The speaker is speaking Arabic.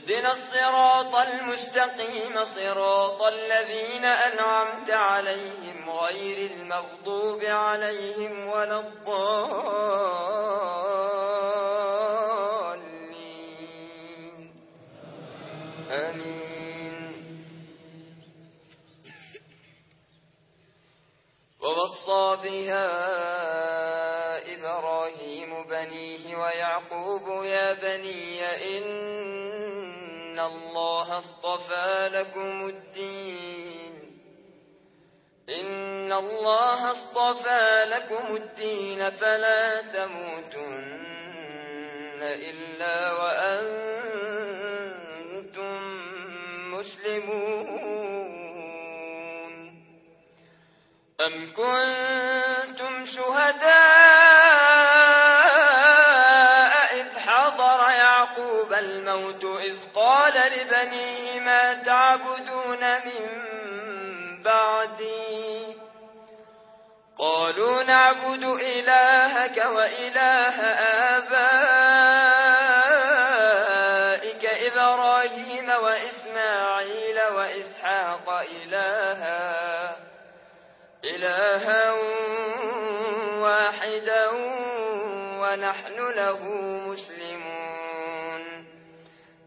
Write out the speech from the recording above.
اهدنا الصراط المستقيم صراط الذين أنعمت عليهم غير المغضوب عليهم ولا الضالين. آمين. ووصى بها إبراهيم بنيه ويعقوب يا بني إن إن الله اصطفى لكم الدين إن الله اصطفى لكم الدين فلا تموتن إلا وأنتم مسلمون أم كنتم شهداء يعقوب الموت إذ قال لبنيه ما تعبدون من بعدي؟ قالوا نعبد إلهك وإله آبائك إبراهيم وإسماعيل وإسحاق إلها إلها واحدا ونحن له مسلمون.